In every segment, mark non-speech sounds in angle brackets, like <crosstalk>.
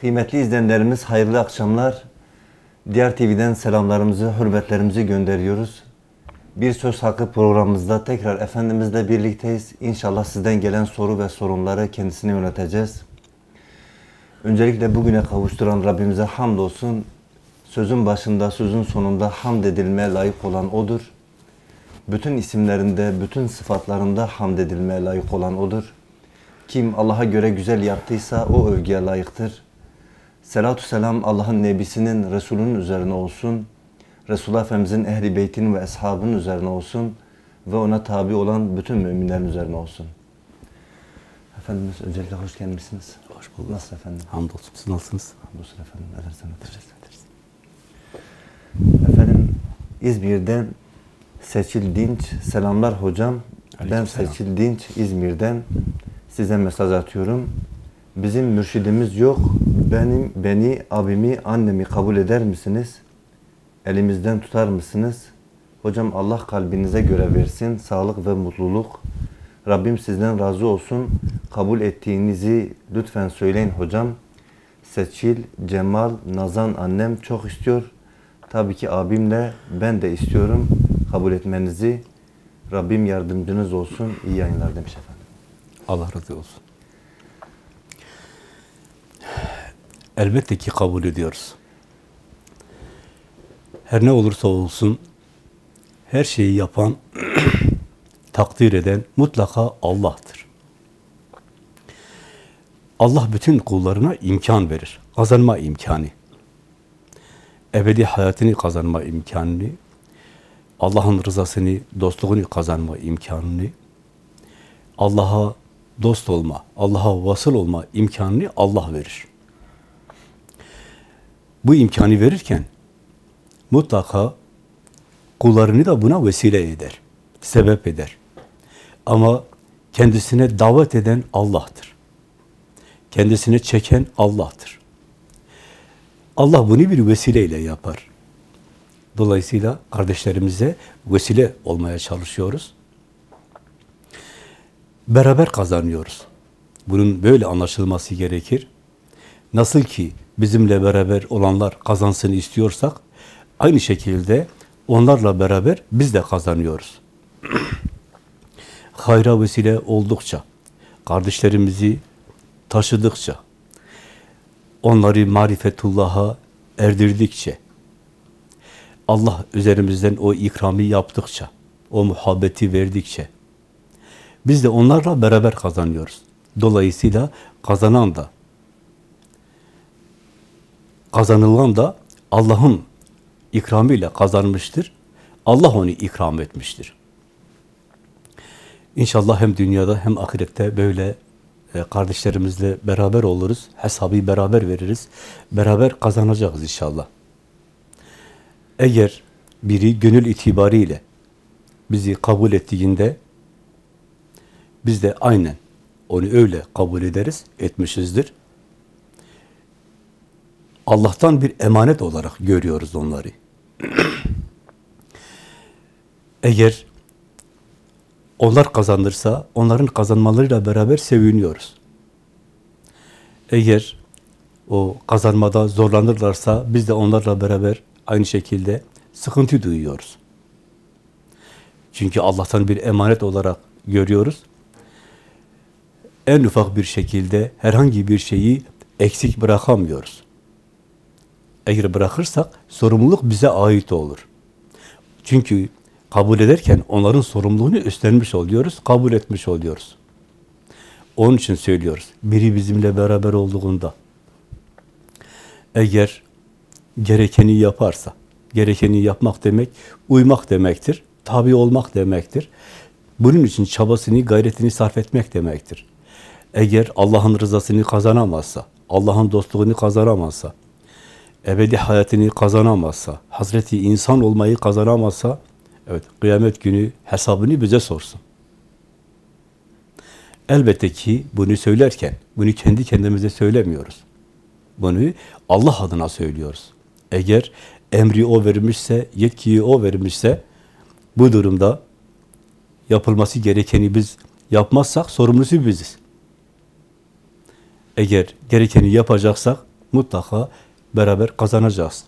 Kıymetli izleyenlerimiz hayırlı akşamlar. Diğer TV'den selamlarımızı, hürmetlerimizi gönderiyoruz. Bir Söz Hakkı programımızda tekrar Efendimizle birlikteyiz. İnşallah sizden gelen soru ve sorunları kendisine yöneteceğiz. Öncelikle bugüne kavuşturan Rabbimize hamdolsun. Sözün başında, sözün sonunda hamd edilmeye layık olan O'dur. Bütün isimlerinde, bütün sıfatlarında hamd edilmeye layık olan O'dur. Kim Allah'a göre güzel yaptıysa o övgüye layıktır. Selatü selam Allah'ın Nebisinin, Resulünün üzerine olsun. Resulullah Efendimizin ehli beytinin ve eshabının üzerine olsun. Ve ona tabi olan bütün müminlerin üzerine olsun. Efendimiz öncelikle hoş gelmişsiniz. Hoş bulduk. Nasıl efendim? Hamdolsun. Siz nasılsınız? Hamdolsun efendim. Teşekkür ederiz. Efendim İzmir'den Seçil Dinç. Selamlar hocam. Ben Aleykümselam. Seçil Dinç İzmir'den size mesaj atıyorum. Bizim mürşidimiz yok. Benim, beni, abimi, annemi kabul eder misiniz? Elimizden tutar mısınız? Hocam Allah kalbinize göre versin. Sağlık ve mutluluk. Rabbim sizden razı olsun. Kabul ettiğinizi lütfen söyleyin hocam. Seçil, Cemal, Nazan annem çok istiyor. Tabii ki abimle ben de istiyorum kabul etmenizi. Rabbim yardımcınız olsun. İyi yayınlar demiş efendim. Allah razı olsun. Elbette ki kabul ediyoruz. Her ne olursa olsun her şeyi yapan, <clears throat> takdir eden mutlaka Allah'tır. Allah bütün kullarına imkan verir. Kazanma imkanı. Ebedi hayatını kazanma imkanını, Allah'ın rızasını, dostluğunu kazanma imkanını, Allah'a dost olma, Allah'a vasıl olma imkanını Allah verir. Bu imkanı verirken mutlaka kullarını da buna vesile eder, sebep eder. Ama kendisine davet eden Allah'tır. Kendisine çeken Allah'tır. Allah bunu bir vesileyle yapar. Dolayısıyla kardeşlerimize vesile olmaya çalışıyoruz beraber kazanıyoruz. Bunun böyle anlaşılması gerekir. Nasıl ki bizimle beraber olanlar kazansın istiyorsak, aynı şekilde onlarla beraber biz de kazanıyoruz. <clears throat> Hayra vesile oldukça, kardeşlerimizi taşıdıkça, onları marifetullah'a erdirdikçe, Allah üzerimizden o ikramı yaptıkça, o muhabbeti verdikçe, biz de onlarla beraber kazanıyoruz. Dolayısıyla kazanan da, kazanılan da Allah'ın ikramıyla kazanmıştır. Allah onu ikram etmiştir. İnşallah hem dünyada hem ahirette böyle e, kardeşlerimizle beraber oluruz. Hesabı beraber veririz. Beraber kazanacağız inşallah. Eğer biri gönül itibariyle bizi kabul ettiğinde biz de aynen onu öyle kabul ederiz, etmişizdir. Allah'tan bir emanet olarak görüyoruz onları. <clears throat> Eğer onlar kazanırsa, onların kazanmalarıyla beraber seviniyoruz. Eğer o kazanmada zorlanırlarsa, biz de onlarla beraber aynı şekilde sıkıntı duyuyoruz. Çünkü Allah'tan bir emanet olarak görüyoruz en ufak bir şekilde herhangi bir şeyi eksik bırakamıyoruz. Eğer bırakırsak sorumluluk bize ait olur. Çünkü kabul ederken onların sorumluluğunu üstlenmiş oluyoruz, kabul etmiş oluyoruz. Onun için söylüyoruz. Biri bizimle beraber olduğunda eğer gerekeni yaparsa, gerekeni yapmak demek, uymak demektir, tabi olmak demektir. Bunun için çabasını, gayretini sarf etmek demektir. Eğer Allah'ın rızasını kazanamazsa, Allah'ın dostluğunu kazanamazsa, ebedi hayatını kazanamazsa, Hazreti insan olmayı kazanamazsa, evet kıyamet günü hesabını bize sorsun. Elbette ki bunu söylerken, bunu kendi kendimize söylemiyoruz. Bunu Allah adına söylüyoruz. Eğer emri o vermişse, yetkiyi o vermişse, bu durumda yapılması gerekeni biz yapmazsak sorumlusu biziz. Eğer gerekeni yapacaksak mutlaka beraber kazanacağız.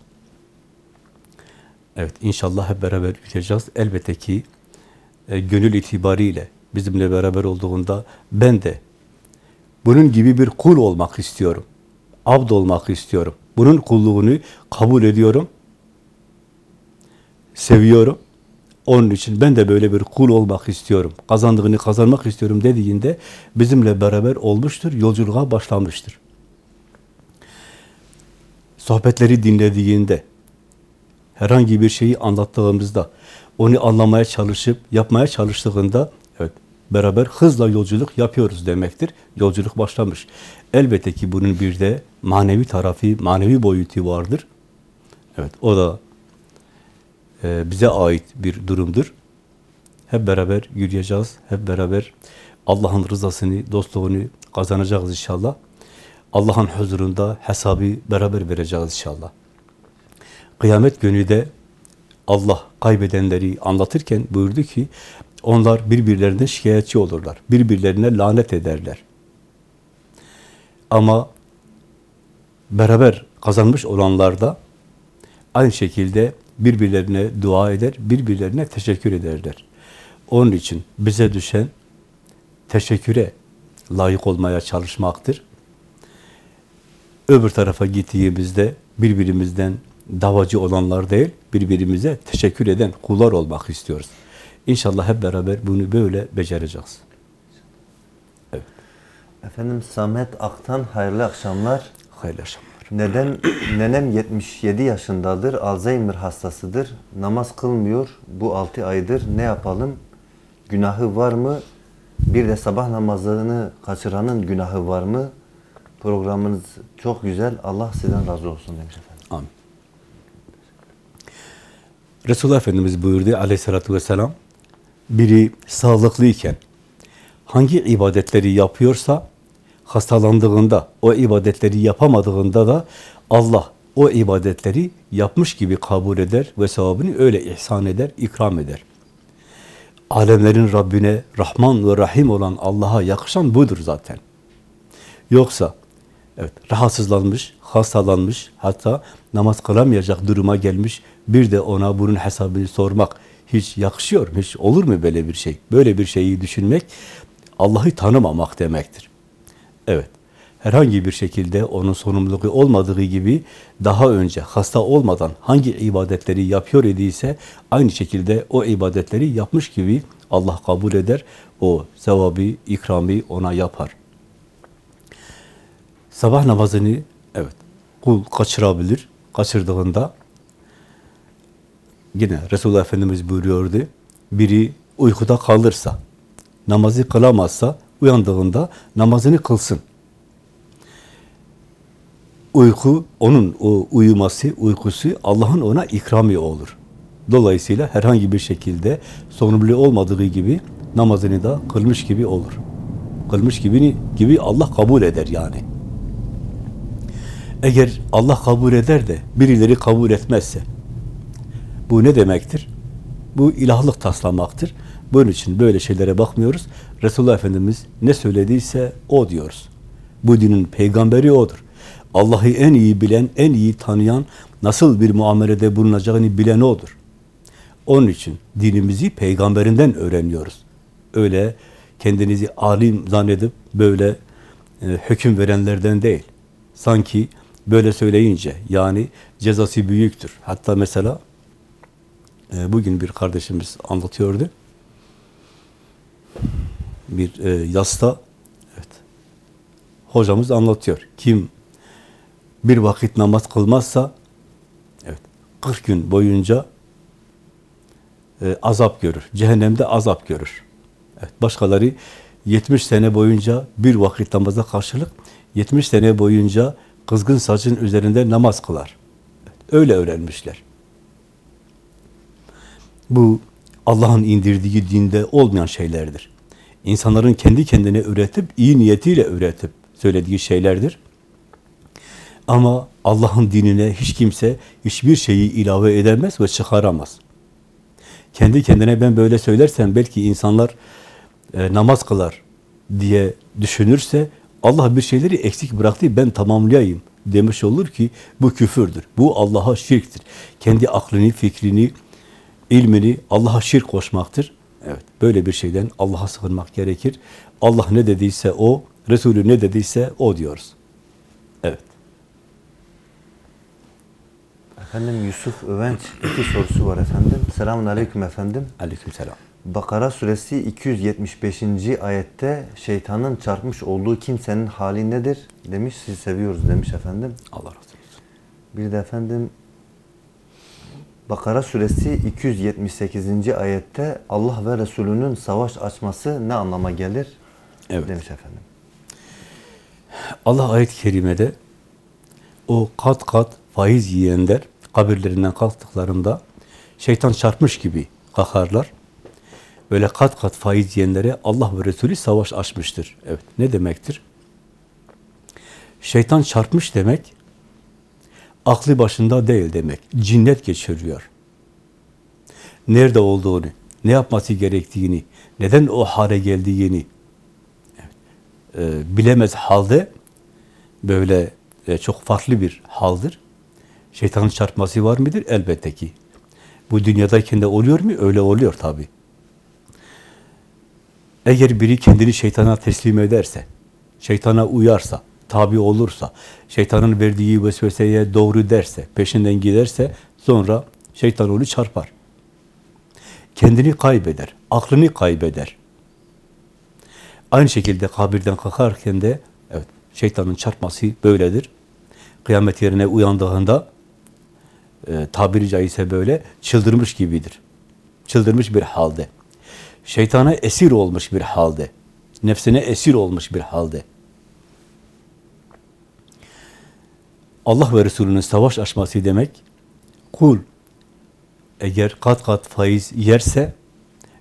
Evet, inşallah hep beraber yürüyeceğiz. Elbette ki e, gönül itibariyle bizimle beraber olduğunda ben de bunun gibi bir kul olmak istiyorum. Abd olmak istiyorum. Bunun kulluğunu kabul ediyorum. Seviyorum. Onun için ben de böyle bir kul olmak istiyorum. Kazandığını kazanmak istiyorum dediğinde bizimle beraber olmuştur, yolculuğa başlamıştır. Sohbetleri dinlediğinde, herhangi bir şeyi anlattığımızda, onu anlamaya çalışıp, yapmaya çalıştığında, evet, beraber hızla yolculuk yapıyoruz demektir. Yolculuk başlamış. Elbette ki bunun bir de manevi tarafı, manevi boyutu vardır. Evet, o da e, bize ait bir durumdur. Hep beraber yürüyeceğiz, hep beraber Allah'ın rızasını, dostluğunu kazanacağız inşallah. Allah'ın huzurunda hesabı beraber vereceğiz inşallah. Kıyamet günü de Allah kaybedenleri anlatırken buyurdu ki, onlar birbirlerine şikayetçi olurlar, birbirlerine lanet ederler. Ama beraber kazanmış olanlar da aynı şekilde birbirlerine dua eder, birbirlerine teşekkür ederler. Onun için bize düşen teşekküre layık olmaya çalışmaktır. Öbür tarafa gittiğimizde birbirimizden davacı olanlar değil, birbirimize teşekkür eden kullar olmak istiyoruz. İnşallah hep beraber bunu böyle becereceğiz. Efendim Samet Aktan hayırlı akşamlar. Hayırlı akşamlar. Neden <clears throat> nenem 77 yaşındadır, Alzheimer hastasıdır, namaz kılmıyor bu 6 aydır. Ne yapalım? Günahı var mı? Bir de sabah namazını kaçıranın günahı var mı? Programınız çok güzel. Allah sizden razı olsun demiş efendim. Amin. Resulullah Efendimiz buyurdu aleyhissalatü vesselam, biri sağlıklıyken hangi ibadetleri yapıyorsa, hastalandığında, o ibadetleri yapamadığında da Allah o ibadetleri yapmış gibi kabul eder ve sevabını öyle ihsan eder, ikram eder. Alemlerin Rabbine Rahman ve Rahim olan Allah'a yakışan budur zaten. Yoksa evet rahatsızlanmış, hastalanmış, hatta namaz kılamayacak duruma gelmiş, bir de ona bunun hesabını sormak hiç yakışıyor mu? Hiç olur mu böyle bir şey? Böyle bir şeyi düşünmek Allah'ı tanımamak demektir. Evet. Herhangi bir şekilde onun sorumluluğu olmadığı gibi daha önce hasta olmadan hangi ibadetleri yapıyor idiyse aynı şekilde o ibadetleri yapmış gibi Allah kabul eder. O sevabı, ikramı ona yapar. Sabah namazını evet kul kaçırabilir. Kaçırdığında yine Resulullah Efendimiz buyuruyordu. Biri uykuda kalırsa, namazı kılamazsa uyandığında namazını kılsın. Uyku, onun o uyuması, uykusu Allah'ın ona ikramı olur. Dolayısıyla herhangi bir şekilde sorumlu olmadığı gibi namazını da kılmış gibi olur. Kılmış gibi, gibi Allah kabul eder yani. Eğer Allah kabul eder de birileri kabul etmezse bu ne demektir? Bu ilahlık taslamaktır. Bunun için böyle şeylere bakmıyoruz. Resulullah Efendimiz ne söylediyse o diyoruz. Bu dinin peygamberi odur. Allah'ı en iyi bilen, en iyi tanıyan, nasıl bir muamelede bulunacağını bilen odur. Onun için dinimizi peygamberinden öğreniyoruz. Öyle kendinizi alim zannedip böyle e, hüküm verenlerden değil. Sanki böyle söyleyince yani cezası büyüktür. Hatta mesela e, bugün bir kardeşimiz anlatıyordu. Bir e, yasta evet, hocamız anlatıyor. Kim bir vakit namaz kılmazsa evet 40 gün boyunca e, azap görür. Cehennemde azap görür. Evet, başkaları 70 sene boyunca bir vakit namaza karşılık 70 sene boyunca kızgın saçın üzerinde namaz kılar. Öyle öğrenmişler. Bu Allah'ın indirdiği dinde olmayan şeylerdir. İnsanların kendi kendine üretip, iyi niyetiyle üretip söylediği şeylerdir. Ama Allah'ın dinine hiç kimse hiçbir şeyi ilave edemez ve çıkaramaz. Kendi kendine ben böyle söylersem belki insanlar e, namaz kılar diye düşünürse Allah bir şeyleri eksik bıraktı ben tamamlayayım demiş olur ki bu küfürdür. Bu Allah'a şirktir. Kendi aklını, fikrini, ilmini Allah'a şirk koşmaktır. Evet, böyle bir şeyden Allah'a sığınmak gerekir. Allah ne dediyse o, Resulü ne dediyse o diyoruz. Evet. Efendim Yusuf Övenç iki sorusu var efendim. Selamun aleyküm efendim. Aleykümselam. Bakara suresi 275. ayette şeytanın çarpmış olduğu kimsenin hali nedir demiş. Sizi seviyoruz demiş efendim. Allah razı olsun. Bir de efendim Bakara suresi 278. ayette Allah ve Resulünün savaş açması ne anlama gelir? Evet. Demiş efendim. Allah ayet-i kerimede o kat kat faiz yiyenler kabirlerinden kalktıklarında şeytan çarpmış gibi kalkarlar. Böyle kat kat faiz yiyenlere Allah ve Resulü savaş açmıştır. Evet. Ne demektir? Şeytan çarpmış demek aklı başında değil demek. Cinnet geçiriyor. Nerede olduğunu, ne yapması gerektiğini, neden o hale geldiğini e, bilemez halde böyle e, çok farklı bir haldir. Şeytanın çarpması var mıdır? Elbette ki. Bu dünyadayken de oluyor mu? Öyle oluyor tabi. Eğer biri kendini şeytana teslim ederse, şeytana uyarsa, tabi olursa, şeytanın verdiği vesveseye doğru derse, peşinden giderse, sonra şeytan onu çarpar. Kendini kaybeder, aklını kaybeder. Aynı şekilde kabirden kalkarken de evet şeytanın çarpması böyledir. Kıyamet yerine uyandığında e, tabiri caizse böyle çıldırmış gibidir. Çıldırmış bir halde. Şeytana esir olmuş bir halde. Nefsine esir olmuş bir halde. Allah ve Resulünün savaş açması demek kul eğer kat kat faiz yerse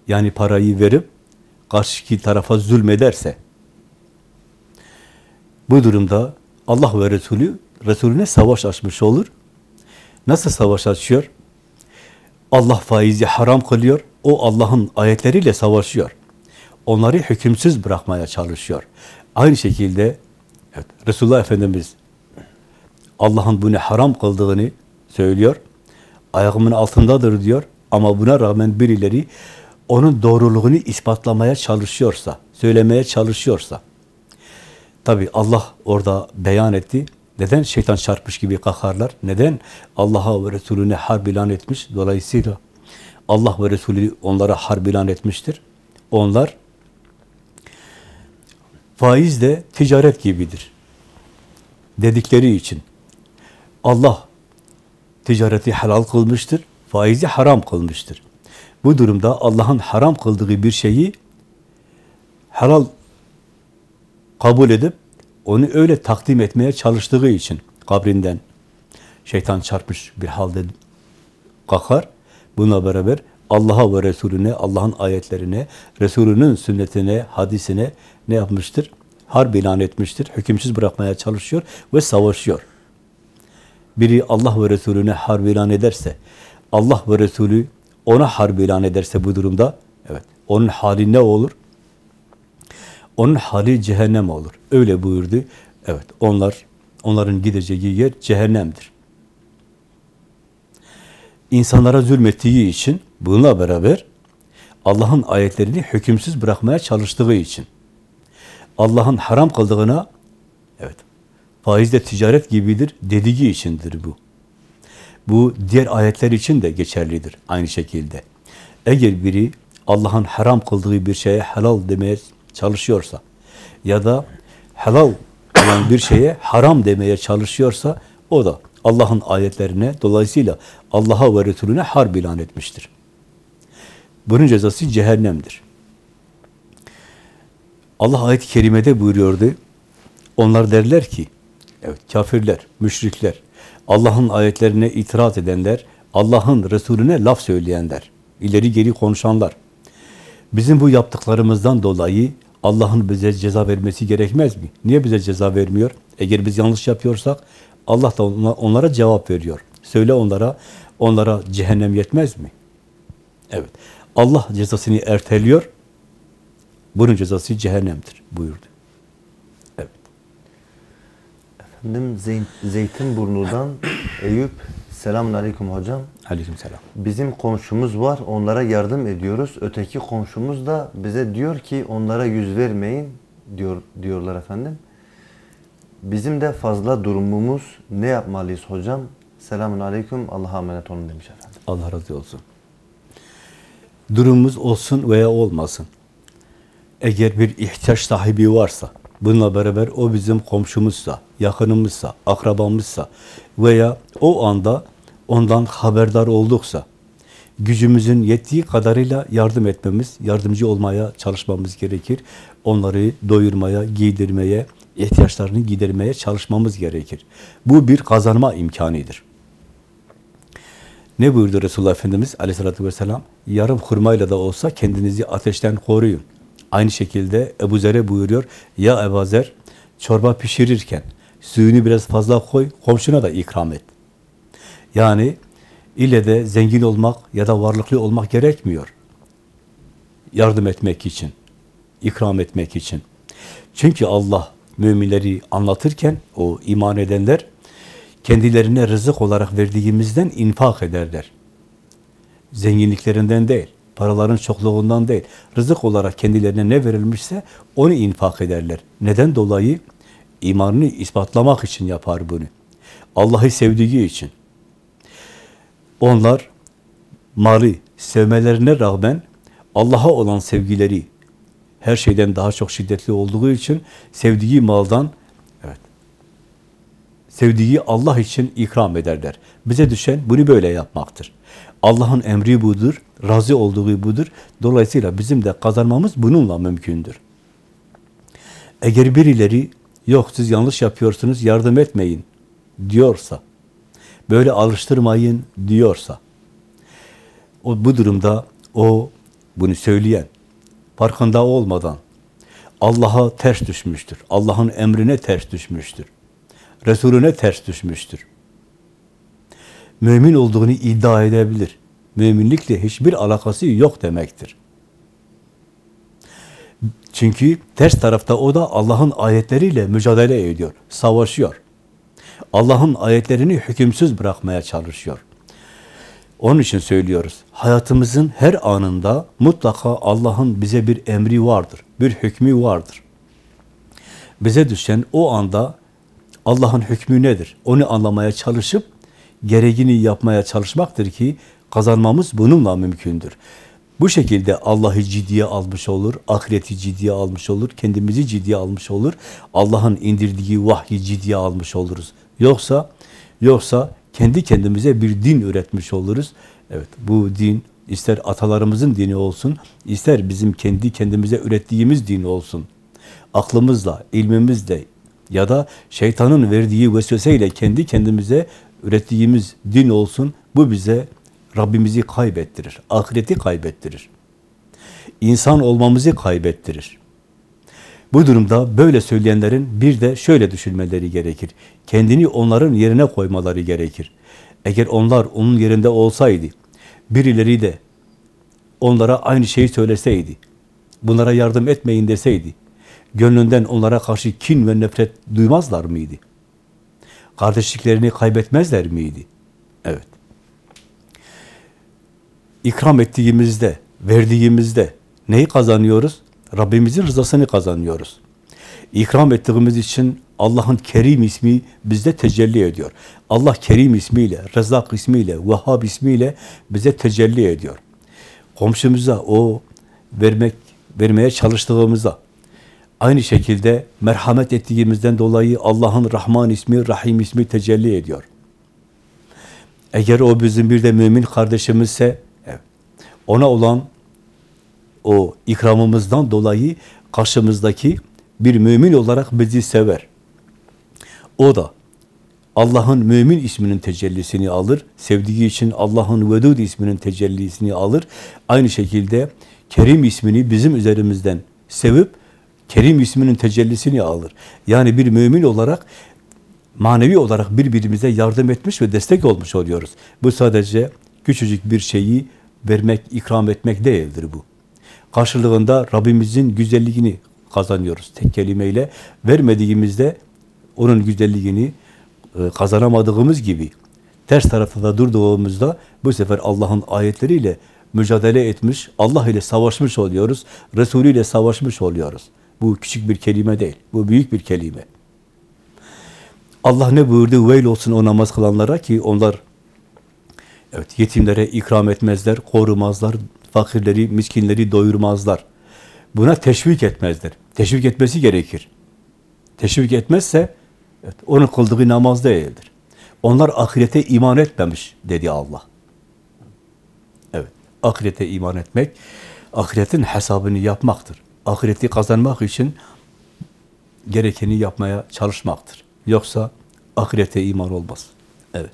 yani parayı verip karşıki tarafa zulmederse bu durumda Allah ve Resulü Resulüne savaş açmış olur. Nasıl savaş açıyor? Allah faizi haram kılıyor. O Allah'ın ayetleriyle savaşıyor. Onları hükümsüz bırakmaya çalışıyor. Aynı şekilde evet, Resulullah Efendimiz Allah'ın bunu haram kıldığını söylüyor. Ayağımın altındadır diyor. Ama buna rağmen birileri onun doğruluğunu ispatlamaya çalışıyorsa, söylemeye çalışıyorsa, tabi Allah orada beyan etti. Neden şeytan çarpmış gibi kalkarlar? Neden Allah'a ve Resulüne harp ilan etmiş? Dolayısıyla Allah ve Resulü onlara harp ilan etmiştir. Onlar faiz de ticaret gibidir. Dedikleri için Allah ticareti helal kılmıştır, faizi haram kılmıştır. Bu durumda Allah'ın haram kıldığı bir şeyi helal kabul edip onu öyle takdim etmeye çalıştığı için kabrinden şeytan çarpmış bir halde kalkar. Buna beraber Allah'a ve Resulüne, Allah'ın ayetlerine, Resulünün sünnetine, hadisine ne yapmıştır? Harp ilan etmiştir. Hükümsüz bırakmaya çalışıyor ve savaşıyor. Biri Allah ve Resulüne harp ilan ederse, Allah ve Resulü ona harp ilan ederse bu durumda, evet, onun hali ne olur? Onun hali cehennem olur. Öyle buyurdu. Evet, onlar, onların gideceği yer cehennemdir. İnsanlara zulmettiği için, bununla beraber Allah'ın ayetlerini hükümsüz bırakmaya çalıştığı için, Allah'ın haram kıldığına, evet, faizde ticaret gibidir dediği içindir bu. Bu diğer ayetler için de geçerlidir aynı şekilde. Eğer biri Allah'ın haram kıldığı bir şeye helal demeye çalışıyorsa ya da helal olan bir şeye haram demeye çalışıyorsa o da Allah'ın ayetlerine dolayısıyla Allah'a ve Resulüne harp ilan etmiştir. Bunun cezası cehennemdir. Allah ayet-i kerimede buyuruyordu. Onlar derler ki, evet kafirler, müşrikler, Allah'ın ayetlerine itiraz edenler, Allah'ın Resulüne laf söyleyenler, ileri geri konuşanlar. Bizim bu yaptıklarımızdan dolayı Allah'ın bize ceza vermesi gerekmez mi? Niye bize ceza vermiyor? Eğer biz yanlış yapıyorsak Allah da onlara cevap veriyor. Söyle onlara, onlara cehennem yetmez mi? Evet. Allah cezasını erteliyor. Bunun cezası cehennemdir buyurdu. Evet. Efendim Zey- Zeytinburnu'dan Eyüp. Selamun Aleyküm hocam. Aleykümselam. Bizim komşumuz var, onlara yardım ediyoruz. Öteki komşumuz da bize diyor ki onlara yüz vermeyin diyor diyorlar efendim. Bizim de fazla durumumuz ne yapmalıyız hocam? Selamun aleyküm. Allah'a emanet olun demiş efendim. Allah razı olsun. Durumumuz olsun veya olmasın. Eğer bir ihtiyaç sahibi varsa, bununla beraber o bizim komşumuzsa, yakınımızsa, akrabamızsa veya o anda ondan haberdar olduksa, gücümüzün yettiği kadarıyla yardım etmemiz, yardımcı olmaya çalışmamız gerekir. Onları doyurmaya, giydirmeye, ihtiyaçlarını gidermeye çalışmamız gerekir. Bu bir kazanma imkanıdır. Ne buyurdu Resulullah Efendimiz aleyhissalatü vesselam? Yarım hurmayla da olsa kendinizi ateşten koruyun. Aynı şekilde Ebu Zer'e buyuruyor, ya Ebu Zer, çorba pişirirken suyunu biraz fazla koy, komşuna da ikram et. Yani ille de zengin olmak ya da varlıklı olmak gerekmiyor. Yardım etmek için, ikram etmek için. Çünkü Allah müminleri anlatırken o iman edenler kendilerine rızık olarak verdiğimizden infak ederler. Zenginliklerinden değil, paraların çokluğundan değil, rızık olarak kendilerine ne verilmişse onu infak ederler. Neden dolayı? İmanını ispatlamak için yapar bunu. Allah'ı sevdiği için. Onlar malı sevmelerine rağmen Allah'a olan sevgileri her şeyden daha çok şiddetli olduğu için sevdiği maldan sevdiği Allah için ikram ederler. Bize düşen bunu böyle yapmaktır. Allah'ın emri budur, razı olduğu budur. Dolayısıyla bizim de kazanmamız bununla mümkündür. Eğer birileri yok siz yanlış yapıyorsunuz yardım etmeyin diyorsa, böyle alıştırmayın diyorsa, o bu durumda o bunu söyleyen farkında olmadan Allah'a ters düşmüştür. Allah'ın emrine ters düşmüştür. Resulüne ters düşmüştür. Mümin olduğunu iddia edebilir. Müminlikle hiçbir alakası yok demektir. Çünkü ters tarafta o da Allah'ın ayetleriyle mücadele ediyor, savaşıyor. Allah'ın ayetlerini hükümsüz bırakmaya çalışıyor. Onun için söylüyoruz. Hayatımızın her anında mutlaka Allah'ın bize bir emri vardır, bir hükmü vardır. Bize düşen o anda Allah'ın hükmü nedir? Onu anlamaya çalışıp gereğini yapmaya çalışmaktır ki kazanmamız bununla mümkündür. Bu şekilde Allah'ı ciddiye almış olur, ahireti ciddiye almış olur, kendimizi ciddiye almış olur, Allah'ın indirdiği vahyi ciddiye almış oluruz. Yoksa yoksa kendi kendimize bir din üretmiş oluruz. Evet, bu din ister atalarımızın dini olsun, ister bizim kendi kendimize ürettiğimiz din olsun. Aklımızla, ilmimizle ya da şeytanın verdiği vesveseyle kendi kendimize ürettiğimiz din olsun. Bu bize Rabbimizi kaybettirir, ahireti kaybettirir. İnsan olmamızı kaybettirir. Bu durumda böyle söyleyenlerin bir de şöyle düşünmeleri gerekir. Kendini onların yerine koymaları gerekir. Eğer onlar onun yerinde olsaydı, birileri de onlara aynı şeyi söyleseydi, bunlara yardım etmeyin deseydi, gönlünden onlara karşı kin ve nefret duymazlar mıydı? Kardeşliklerini kaybetmezler miydi? Evet. İkram ettiğimizde, verdiğimizde neyi kazanıyoruz? Rabbimizin rızasını kazanıyoruz. İkram ettiğimiz için Allah'ın Kerim ismi bizde tecelli ediyor. Allah Kerim ismiyle, Rezzak ismiyle, Vehhab ismiyle bize tecelli ediyor. Komşumuza o vermek vermeye çalıştığımızda aynı şekilde merhamet ettiğimizden dolayı Allah'ın Rahman ismi, Rahim ismi tecelli ediyor. Eğer o bizim bir de mümin kardeşimizse ona olan o ikramımızdan dolayı karşımızdaki bir mümin olarak bizi sever. O da Allah'ın mümin isminin tecellisini alır. Sevdiği için Allah'ın Vedud isminin tecellisini alır. Aynı şekilde Kerim ismini bizim üzerimizden sevip Kerim isminin tecellisini alır. Yani bir mümin olarak manevi olarak birbirimize yardım etmiş ve destek olmuş oluyoruz. Bu sadece küçücük bir şeyi vermek, ikram etmek değildir bu. Karşılığında Rabbimizin güzelliğini kazanıyoruz tek kelimeyle. Vermediğimizde onun güzelliğini e, kazanamadığımız gibi ters tarafta da durduğumuzda bu sefer Allah'ın ayetleriyle mücadele etmiş, Allah ile savaşmış oluyoruz, Resulü ile savaşmış oluyoruz. Bu küçük bir kelime değil, bu büyük bir kelime. Allah ne buyurdu? Veil olsun o namaz kılanlara ki onlar evet yetimlere ikram etmezler, korumazlar, fakirleri, miskinleri doyurmazlar. Buna teşvik etmezler. Teşvik etmesi gerekir. Teşvik etmezse evet, onun kıldığı namaz değildir. Onlar ahirete iman etmemiş dedi Allah. Evet, ahirete iman etmek, ahiretin hesabını yapmaktır. Ahireti kazanmak için gerekeni yapmaya çalışmaktır. Yoksa ahirete iman olmaz. Evet.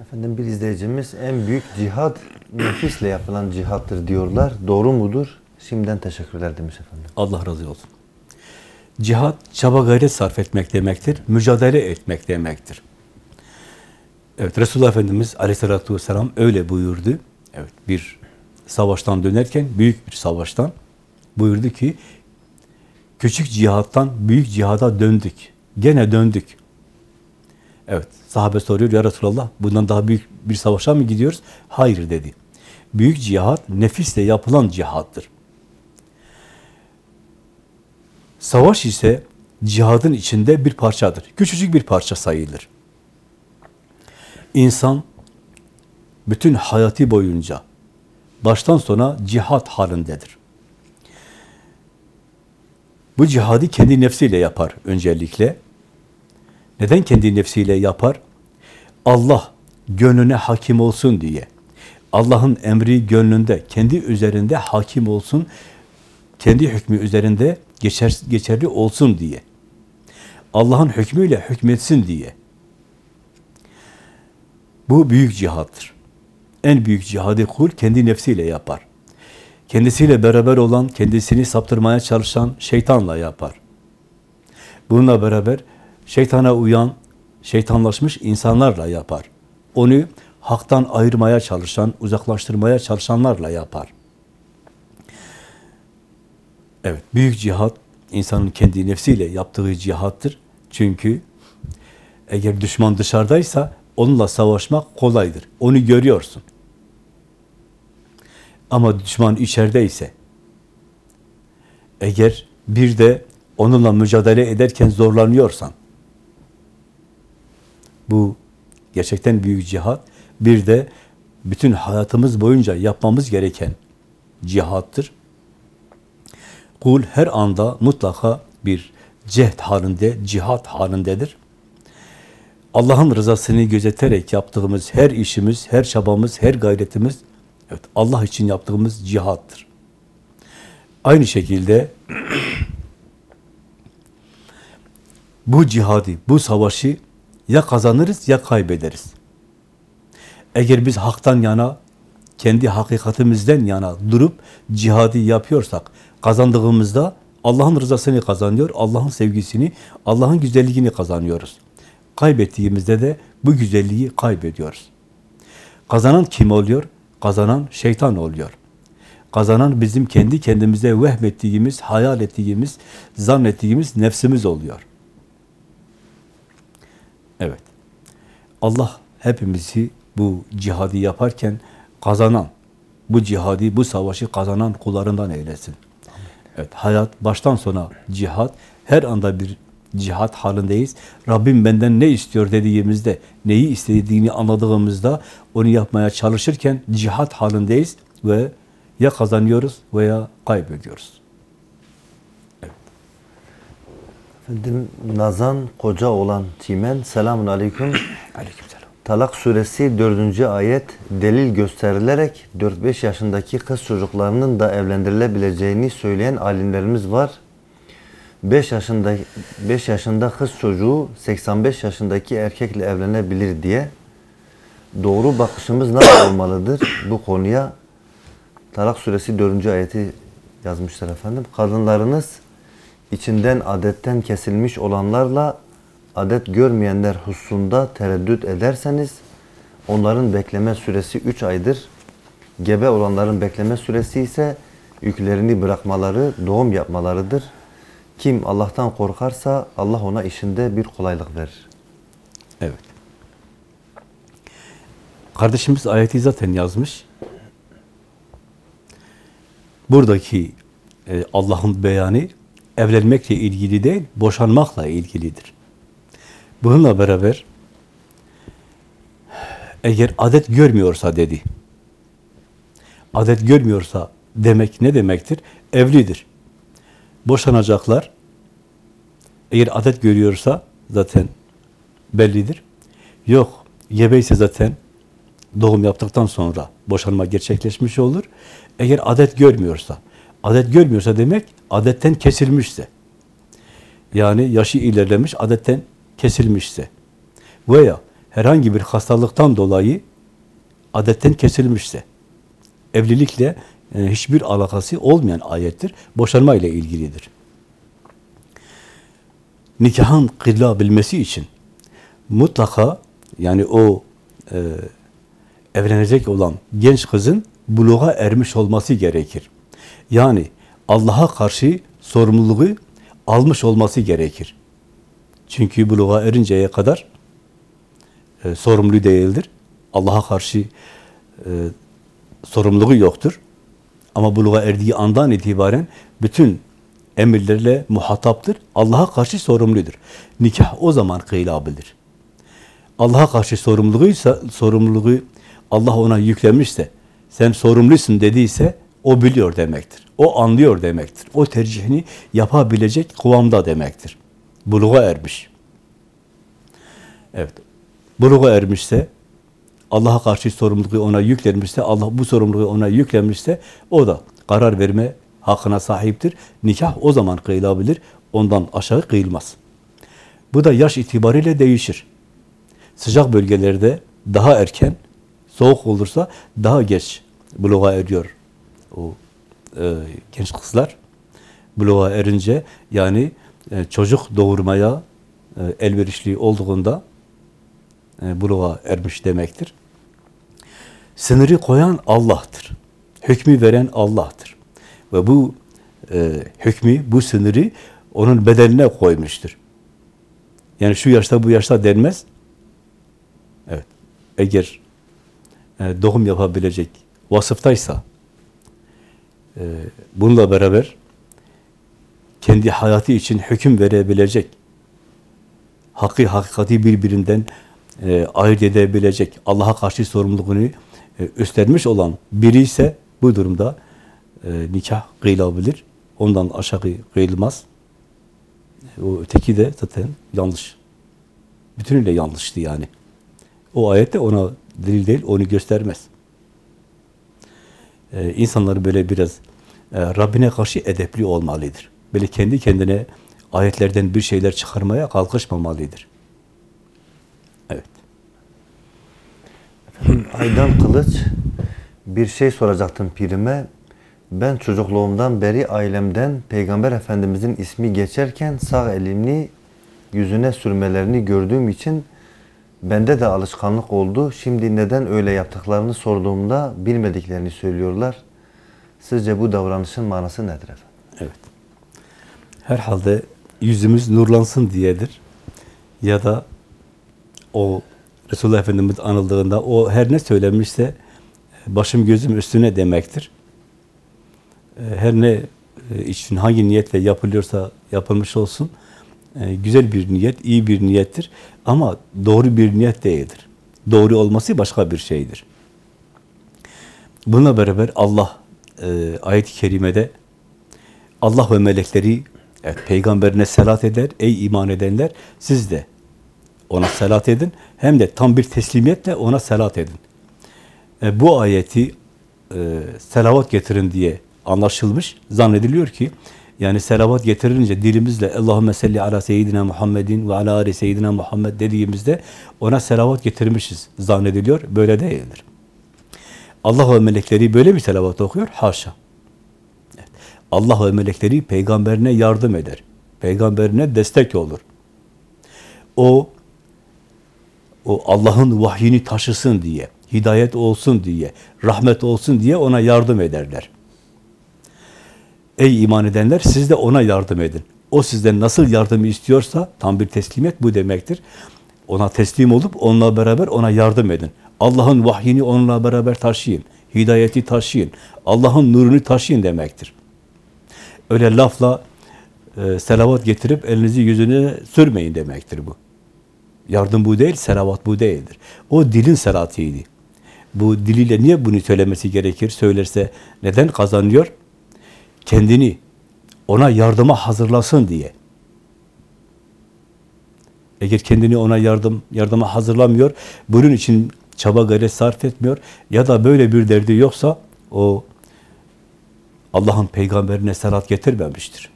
Efendim bir izleyicimiz en büyük cihad nefisle yapılan cihattır diyorlar. Doğru mudur? Şimdiden teşekkürler demiş efendim. Allah razı olsun. Cihat, çaba gayret sarf etmek demektir. Mücadele etmek demektir. Evet, Resulullah Efendimiz aleyhissalatü vesselam öyle buyurdu. Evet, bir savaştan dönerken, büyük bir savaştan buyurdu ki, küçük cihattan büyük cihada döndük. Gene döndük. Evet, sahabe soruyor, ya Resulallah bundan daha büyük bir savaşa mı gidiyoruz? Hayır dedi. Büyük cihat, nefisle yapılan cihattır. Savaş ise cihadın içinde bir parçadır. Küçücük bir parça sayılır. İnsan bütün hayatı boyunca baştan sona cihat halindedir. Bu cihadı kendi nefsiyle yapar öncelikle. Neden kendi nefsiyle yapar? Allah gönlüne hakim olsun diye. Allah'ın emri gönlünde, kendi üzerinde hakim olsun, kendi hükmü üzerinde geçer, geçerli olsun diye. Allah'ın hükmüyle hükmetsin diye. Bu büyük cihattır. En büyük cihadı kul kendi nefsiyle yapar. Kendisiyle beraber olan, kendisini saptırmaya çalışan şeytanla yapar. Bununla beraber şeytana uyan, şeytanlaşmış insanlarla yapar. Onu haktan ayırmaya çalışan, uzaklaştırmaya çalışanlarla yapar. Evet, büyük cihat insanın kendi nefsiyle yaptığı cihattır. Çünkü eğer düşman dışarıdaysa onunla savaşmak kolaydır. Onu görüyorsun. Ama düşman içerideyse eğer bir de onunla mücadele ederken zorlanıyorsan bu gerçekten büyük cihat. Bir de bütün hayatımız boyunca yapmamız gereken cihattır. Kul her anda mutlaka bir cehd halinde, cihat halindedir. Allah'ın rızasını gözeterek yaptığımız her işimiz, her çabamız, her gayretimiz evet, Allah için yaptığımız cihattır. Aynı şekilde <clears throat> bu cihadı, bu savaşı ya kazanırız ya kaybederiz. Eğer biz haktan yana, kendi hakikatimizden yana durup cihadı yapıyorsak, kazandığımızda Allah'ın rızasını kazanıyor, Allah'ın sevgisini, Allah'ın güzelliğini kazanıyoruz. Kaybettiğimizde de bu güzelliği kaybediyoruz. Kazanan kim oluyor? Kazanan şeytan oluyor. Kazanan bizim kendi kendimize vehmettiğimiz, hayal ettiğimiz, zannettiğimiz nefsimiz oluyor. Evet. Allah hepimizi bu cihadı yaparken kazanan, bu cihadı, bu savaşı kazanan kullarından eylesin. Evet, hayat baştan sona cihat, her anda bir cihat halindeyiz. Rabbim benden ne istiyor dediğimizde, neyi istediğini anladığımızda onu yapmaya çalışırken cihat halindeyiz ve ya kazanıyoruz veya kaybediyoruz. Efendim Nazan Koca olan Çimen selamun aleyküm. <clears throat> Aleykümselam. Talak suresi 4. ayet delil gösterilerek 4-5 yaşındaki kız çocuklarının da evlendirilebileceğini söyleyen alimlerimiz var. 5 yaşında 5 yaşında kız çocuğu 85 yaşındaki erkekle evlenebilir diye doğru bakışımız nasıl <coughs> olmalıdır bu konuya? Talak suresi 4. ayeti yazmışlar efendim. Kadınlarınız içinden adetten kesilmiş olanlarla adet görmeyenler hususunda tereddüt ederseniz onların bekleme süresi 3 aydır. Gebe olanların bekleme süresi ise yüklerini bırakmaları, doğum yapmalarıdır. Kim Allah'tan korkarsa Allah ona işinde bir kolaylık verir. Evet. Kardeşimiz ayeti zaten yazmış. Buradaki e, Allah'ın beyanı evlenmekle ilgili değil, boşanmakla ilgilidir. Bununla beraber eğer adet görmüyorsa dedi. Adet görmüyorsa demek ne demektir? Evlidir. Boşanacaklar. Eğer adet görüyorsa zaten bellidir. Yok, gebe ise zaten doğum yaptıktan sonra boşanma gerçekleşmiş olur. Eğer adet görmüyorsa, adet görmüyorsa demek adetten kesilmişse. Yani yaşı ilerlemiş, adetten kesilmişse. Veya herhangi bir hastalıktan dolayı adetten kesilmişse. Evlilikle e, hiçbir alakası olmayan ayettir. Boşanma ile ilgilidir. Nikahın kılabilmesi için mutlaka yani o e, evlenecek olan genç kızın buluğa ermiş olması gerekir. Yani Allah'a karşı sorumluluğu almış olması gerekir. Çünkü buluğa erinceye kadar e, sorumlu değildir. Allah'a karşı e, sorumluluğu yoktur. Ama buluğa erdiği andan itibaren bütün emirlerle muhataptır. Allah'a karşı sorumludur. Nikah o zaman kıyılabilir. Allah'a karşı sorumluluğuysa, sorumluluğu Allah ona yüklemişse, sen sorumlusun dediyse o biliyor demektir. O anlıyor demektir. O tercihini yapabilecek kıvamda demektir. Buluğa ermiş. Evet. Buluğa ermişse, Allah'a karşı sorumluluğu ona yüklenmişse, Allah bu sorumluluğu ona yüklenmişse, o da karar verme hakkına sahiptir. Nikah o zaman kıyılabilir, ondan aşağı kıyılmaz. Bu da yaş itibariyle değişir. Sıcak bölgelerde daha erken, soğuk olursa daha geç buluğa eriyor o e, genç kızlar. Buluğa erince yani e, çocuk doğurmaya e, elverişli olduğunda e, buluğa ermiş demektir. Sınırı koyan Allah'tır. Hükmü veren Allah'tır. Ve bu e, hükmü, bu sınırı onun bedeline koymuştur. Yani şu yaşta bu yaşta denmez. Evet. Eğer e, doğum yapabilecek vasıftaysa e, bununla beraber kendi hayatı için hüküm verebilecek hakkı hakikati birbirinden e, ayırt edebilecek Allah'a karşı sorumluluğunu e, üstlenmiş olan biri ise bu durumda e, nikah kıyılabilir. Ondan aşağı kıyılmaz. O öteki de zaten yanlış. Bütünüyle yanlıştı yani. O ayette ona delil değil, onu göstermez. Ee, insanlar böyle biraz e, Rabbine karşı edepli olmalıdır. Böyle kendi kendine ayetlerden bir şeyler çıkarmaya kalkışmamalıdır. Evet. Aydan Kılıç bir şey soracaktım pirime. Ben çocukluğumdan beri ailemden Peygamber Efendimizin ismi geçerken sağ elini yüzüne sürmelerini gördüğüm için bende de alışkanlık oldu. Şimdi neden öyle yaptıklarını sorduğumda bilmediklerini söylüyorlar. Sizce bu davranışın manası nedir efendim? Evet. Herhalde yüzümüz nurlansın diyedir. Ya da o Resulullah Efendimiz anıldığında o her ne söylemişse başım gözüm üstüne demektir. Her ne için hangi niyetle yapılıyorsa yapılmış olsun güzel bir niyet, iyi bir niyettir ama doğru bir niyet değildir. Doğru olması başka bir şeydir. Bununla beraber Allah e, ayet-i kerimede Allah ve melekleri evet, peygamberine selat eder. Ey iman edenler siz de ona selat edin. Hem de tam bir teslimiyetle ona selat edin. E, bu ayeti e, selavat getirin diye anlaşılmış. Zannediliyor ki yani selavat getirince dilimizle Allahümme salli ala seyyidina Muhammedin ve ala ali seyyidina Muhammed dediğimizde ona selavat getirmişiz zannediliyor. Böyle değildir. Allah ve melekleri böyle bir selavat okuyor. Haşa. Evet. Allah ve melekleri peygamberine yardım eder. Peygamberine destek olur. O o Allah'ın vahyini taşısın diye, hidayet olsun diye, rahmet olsun diye ona yardım ederler. Ey iman edenler siz de ona yardım edin. O sizden nasıl yardım istiyorsa tam bir teslimiyet bu demektir. Ona teslim olup onunla beraber ona yardım edin. Allah'ın vahyini onunla beraber taşıyın. Hidayeti taşıyın. Allah'ın nurunu taşıyın demektir. Öyle lafla e, selavat getirip elinizi yüzüne sürmeyin demektir bu. Yardım bu değil, selavat bu değildir. O dilin selatiydi. Bu diliyle niye bunu söylemesi gerekir? Söylerse neden kazanıyor? Kendini ona yardıma hazırlasın diye. Eğer kendini ona yardım yardıma hazırlamıyor, bunun için çaba gayret sarf etmiyor ya da böyle bir derdi yoksa o Allah'ın peygamberine selat getirmemiştir.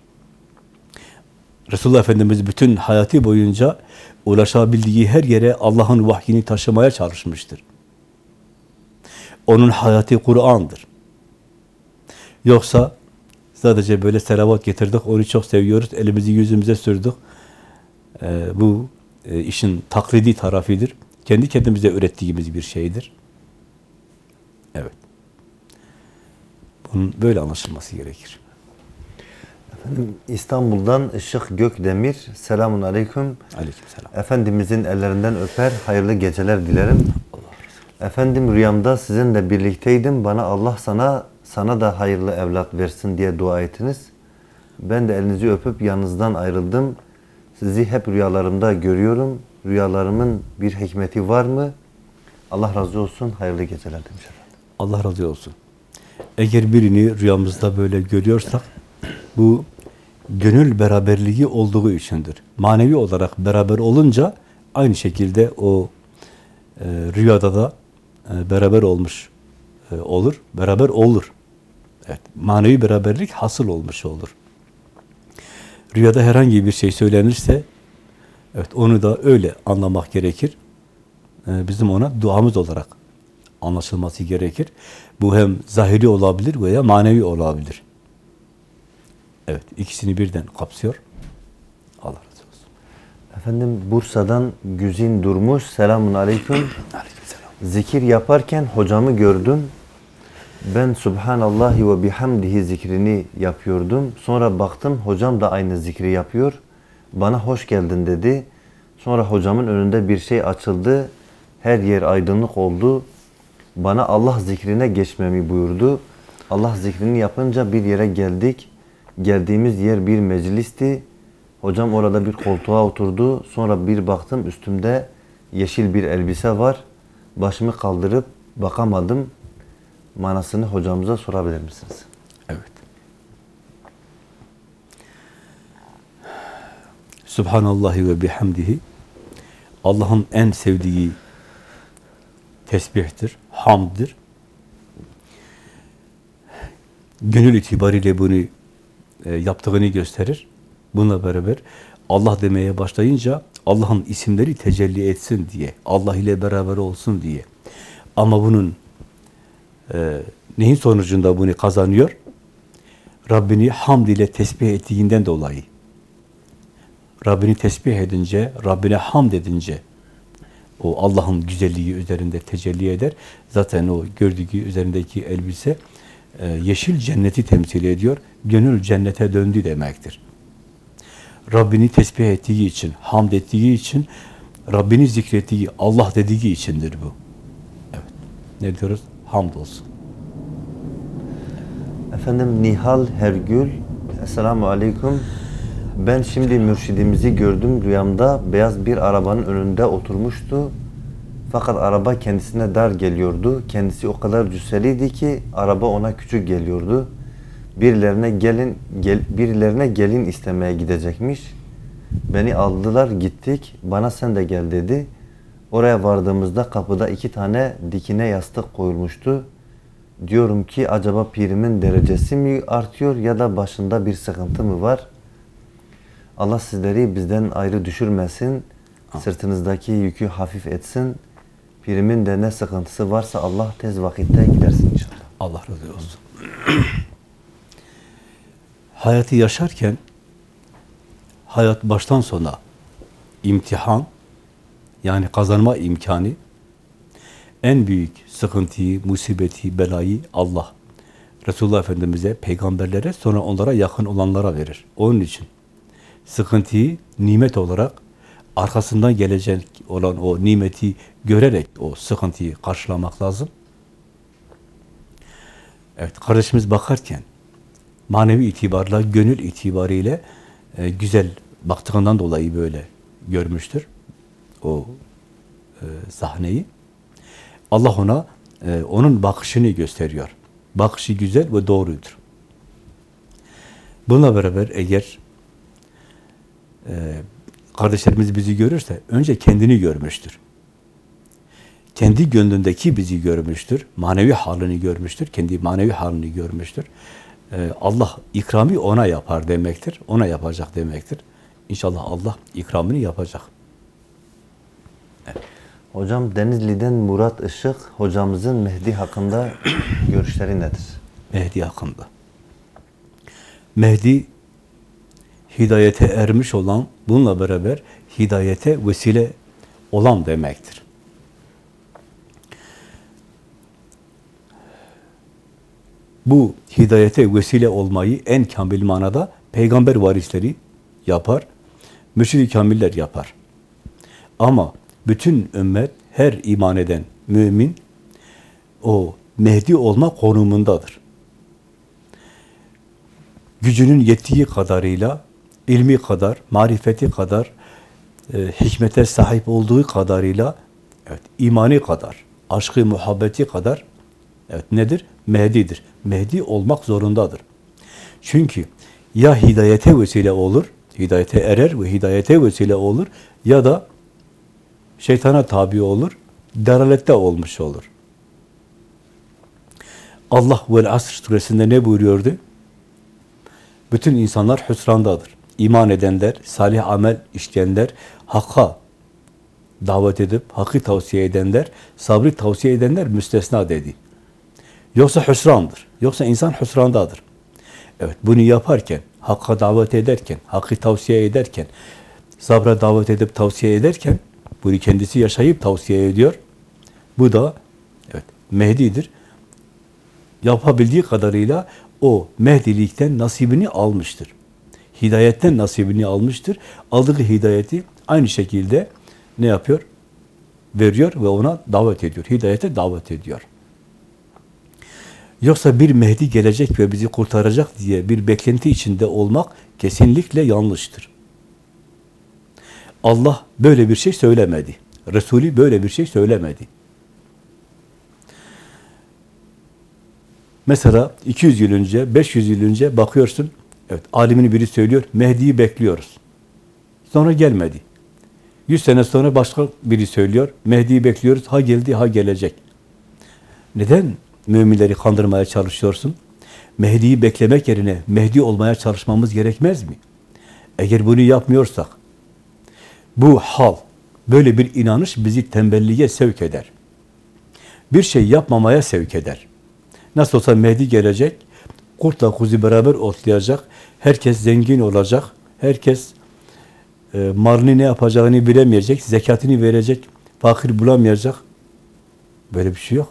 Resulullah Efendimiz bütün hayatı boyunca ulaşabildiği her yere Allah'ın vahyini taşımaya çalışmıştır. Onun hayatı Kur'an'dır. Yoksa sadece böyle selavat getirdik, onu çok seviyoruz, elimizi yüzümüze sürdük. Ee, bu e, işin taklidi tarafıdır. Kendi kendimize ürettiğimiz bir şeydir. Evet. Bunun böyle anlaşılması gerekir. İstanbul'dan Işık Gökdemir. Selamun Aleyküm. Aleykümselam. Efendimizin ellerinden öper, hayırlı geceler dilerim. Efendim rüyamda sizinle birlikteydim. Bana Allah sana sana da hayırlı evlat versin diye dua ettiniz. Ben de elinizi öpüp yanınızdan ayrıldım. Sizi hep rüyalarımda görüyorum. Rüyalarımın bir hikmeti var mı? Allah razı olsun. Hayırlı geceler demiş efendim. Allah razı olsun. Eğer birini rüyamızda böyle görüyorsak, bu gönül beraberliği olduğu içindir. Manevi olarak beraber olunca aynı şekilde o e, rüyada da e, beraber olmuş e, olur, beraber olur. Evet, manevi beraberlik hasıl olmuş olur. Rüyada herhangi bir şey söylenirse, evet onu da öyle anlamak gerekir. E, bizim ona duamız olarak anlaşılması gerekir. Bu hem zahiri olabilir veya manevi olabilir. Evet, ikisini birden kapsıyor. Allah razı olsun. Efendim Bursa'dan Güzin Durmuş. Selamun Aleyküm. <clears throat> Aleykümselam. Zikir yaparken hocamı gördüm. Ben Subhanallahi ve bihamdihi zikrini yapıyordum. Sonra baktım hocam da aynı zikri yapıyor. Bana hoş geldin dedi. Sonra hocamın önünde bir şey açıldı. Her yer aydınlık oldu. Bana Allah zikrine geçmemi buyurdu. Allah zikrini yapınca bir yere geldik. Geldiğimiz yer bir meclisti. Hocam orada bir koltuğa oturdu. Sonra bir baktım üstümde yeşil bir elbise var. Başımı kaldırıp bakamadım. Manasını hocamıza sorabilir misiniz? Evet. Subhanallahi ve bihamdihi Allah'ın en sevdiği tesbihtir, hamddir. Gönül itibariyle bunu e, yaptığını gösterir. Bununla beraber Allah demeye başlayınca Allah'ın isimleri tecelli etsin diye, Allah ile beraber olsun diye. Ama bunun e, neyin sonucunda bunu kazanıyor? Rabbini hamd ile tesbih ettiğinden dolayı. Rabbini tesbih edince, Rabbine hamd edince o Allah'ın güzelliği üzerinde tecelli eder. Zaten o gördüğü üzerindeki elbise yeşil cenneti temsil ediyor. Gönül cennete döndü demektir. Rabbini tesbih ettiği için, hamd ettiği için, Rabbini zikrettiği, Allah dediği içindir bu. Evet. Ne diyoruz? Hamd olsun. Efendim Nihal Hergül. Esselamu Aleyküm. Ben şimdi mürşidimizi gördüm rüyamda beyaz bir arabanın önünde oturmuştu. Fakat araba kendisine dar geliyordu. Kendisi o kadar cüsseliydi ki araba ona küçük geliyordu. Birilerine gelin gel, birilerine gelin istemeye gidecekmiş. Beni aldılar gittik. Bana sen de gel dedi. Oraya vardığımızda kapıda iki tane dikine yastık koyulmuştu. Diyorum ki acaba pirimin derecesi mi artıyor ya da başında bir sıkıntı mı var? Allah sizleri bizden ayrı düşürmesin. Sırtınızdaki yükü hafif etsin. Pirimin de ne sıkıntısı varsa Allah tez vakitte gidersin inşallah. Allah razı olsun. <clears throat> Hayatı yaşarken hayat baştan sona imtihan yani kazanma imkanı en büyük sıkıntıyı, musibeti, belayı Allah Resulullah Efendimiz'e, peygamberlere sonra onlara yakın olanlara verir. Onun için sıkıntıyı nimet olarak arkasından gelecek olan o nimeti görerek o sıkıntıyı karşılamak lazım. Evet, kardeşimiz bakarken manevi itibarla, gönül itibariyle e, güzel baktığından dolayı böyle görmüştür o e, sahneyi. Allah ona e, onun bakışını gösteriyor. Bakışı güzel ve doğrudur. Bununla beraber eğer e, kardeşlerimiz bizi görürse önce kendini görmüştür. Kendi gönlündeki bizi görmüştür. Manevi halini görmüştür. Kendi manevi halini görmüştür. E, Allah ikrami ona yapar demektir. Ona yapacak demektir. İnşallah Allah ikramını yapacak. Hocam Denizli'den Murat Işık hocamızın Mehdi hakkında <clears throat> görüşleri nedir? Mehdi hakkında. Mehdi hidayete ermiş olan, bununla beraber hidayete vesile olan demektir. Bu hidayete vesile olmayı en kamil manada peygamber varisleri yapar, mürşid-i kamiller yapar. Ama bütün ümmet, her iman eden mümin o Mehdi olma konumundadır. Gücünün yettiği kadarıyla, ilmi kadar, marifeti kadar, e, hikmete sahip olduğu kadarıyla, evet, imani kadar, aşkı, muhabbeti kadar, evet nedir? Mehdi'dir. Mehdi olmak zorundadır. Çünkü ya hidayete vesile olur, hidayete erer ve hidayete vesile olur ya da şeytana tabi olur, dalalette olmuş olur. Allah vel asr suresinde ne buyuruyordu? Bütün insanlar hüsrandadır. İman edenler, salih amel işleyenler, hakka davet edip hakkı tavsiye edenler, sabrı tavsiye edenler müstesna dedi. Yoksa hüsrandır. Yoksa insan hüsrandadır. Evet, bunu yaparken, hakka davet ederken, hakkı tavsiye ederken, sabra davet edip tavsiye ederken, bunu kendisi yaşayıp tavsiye ediyor. Bu da evet Mehdi'dir. Yapabildiği kadarıyla o Mehdilikten nasibini almıştır. Hidayetten nasibini almıştır. Aldığı hidayeti aynı şekilde ne yapıyor? Veriyor ve ona davet ediyor. Hidayete davet ediyor. Yoksa bir Mehdi gelecek ve bizi kurtaracak diye bir beklenti içinde olmak kesinlikle yanlıştır. Allah böyle bir şey söylemedi. Resulü böyle bir şey söylemedi. Mesela 200 yıl önce, 500 yıl önce bakıyorsun, evet alimini biri söylüyor, Mehdi'yi bekliyoruz. Sonra gelmedi. 100 sene sonra başka biri söylüyor, Mehdi'yi bekliyoruz, ha geldi, ha gelecek. Neden müminleri kandırmaya çalışıyorsun? Mehdi'yi beklemek yerine Mehdi olmaya çalışmamız gerekmez mi? Eğer bunu yapmıyorsak, bu hal, böyle bir inanış bizi tembelliğe sevk eder. Bir şey yapmamaya sevk eder. Nasıl olsa Mehdi gelecek, kurtla kuzu beraber otlayacak, herkes zengin olacak, herkes e, malını ne yapacağını bilemeyecek, zekatını verecek, fakir bulamayacak. Böyle bir şey yok.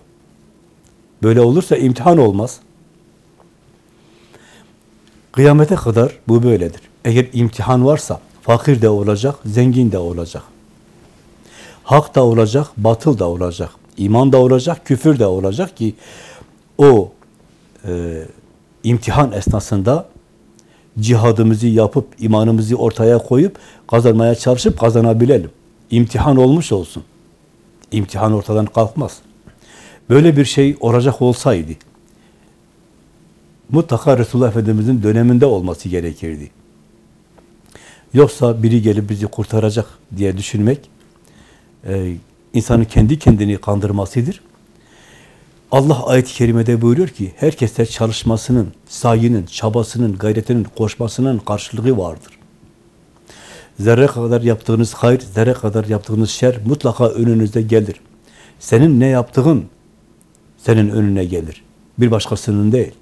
Böyle olursa imtihan olmaz. Kıyamete kadar bu böyledir. Eğer imtihan varsa fakir de olacak, zengin de olacak. Hak da olacak, batıl da olacak. İman da olacak, küfür de olacak ki o e, imtihan esnasında cihadımızı yapıp, imanımızı ortaya koyup kazanmaya çalışıp kazanabilelim. İmtihan olmuş olsun. İmtihan ortadan kalkmaz. Böyle bir şey olacak olsaydı mutlaka Resulullah Efendimiz'in döneminde olması gerekirdi. Yoksa biri gelip bizi kurtaracak diye düşünmek e, insanın kendi kendini kandırmasıdır. Allah ayet-i kerimede buyuruyor ki herkeste çalışmasının, sayının, çabasının, gayretinin, koşmasının karşılığı vardır. Zerre kadar yaptığınız hayır, zerre kadar yaptığınız şer mutlaka önünüzde gelir. Senin ne yaptığın senin önüne gelir. Bir başkasının değil.